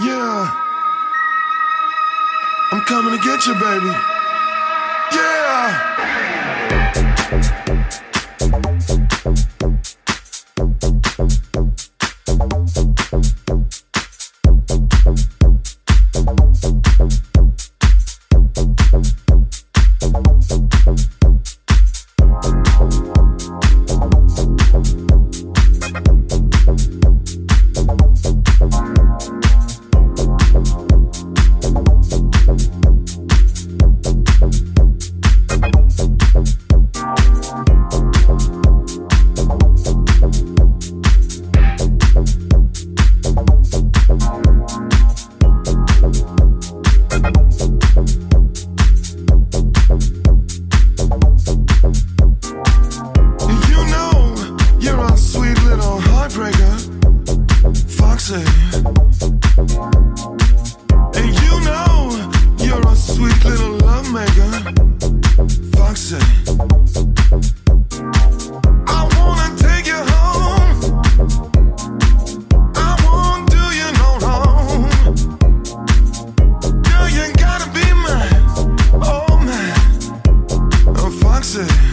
Yeah. I'm coming to get you, baby. Yeah. Yeah.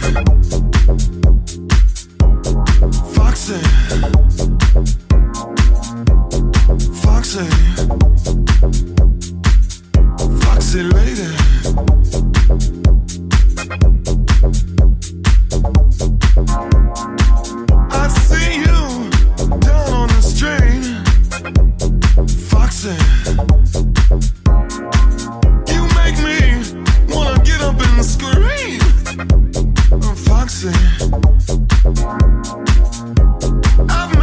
dancing. I've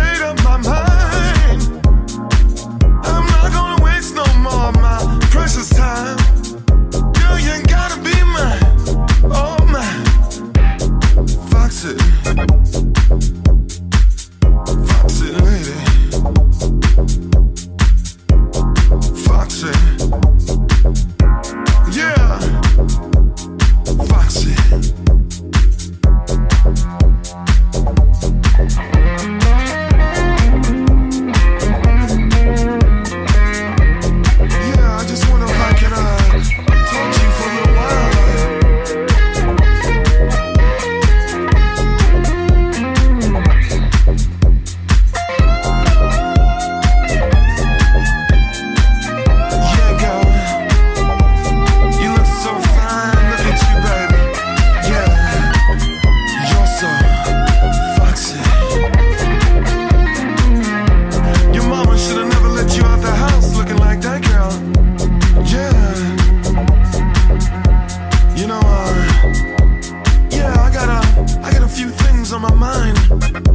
on my mind.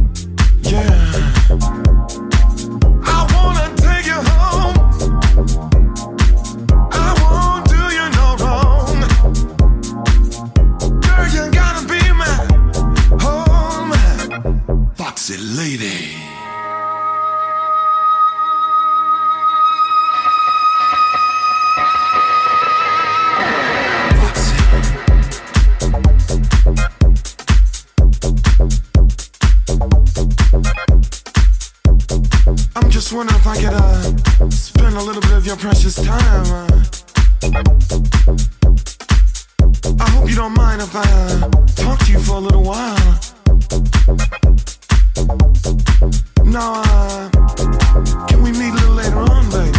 just wonder if I could uh, spend a little bit of your precious time. Uh. I hope you don't mind if I uh, talk to you for a little while. No, uh, can we meet a little later on, baby?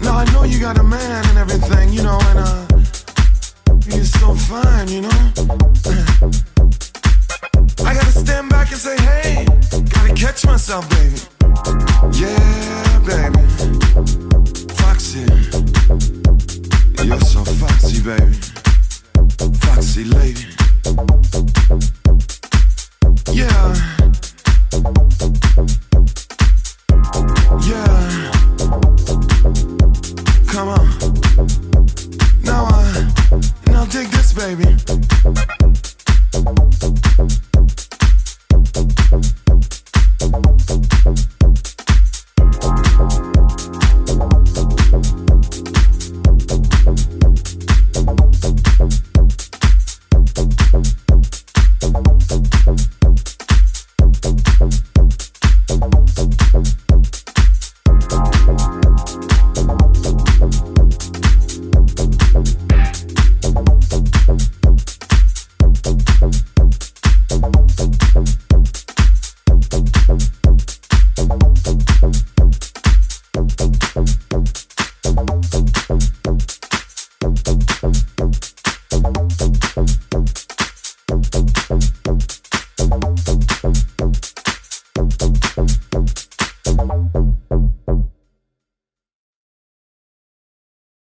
Now I know you got a man and everything, you know, and uh, you're so fine, you know. I gotta stand back and say, hey, gotta catch myself, baby. baby. Foxy lady. Yeah.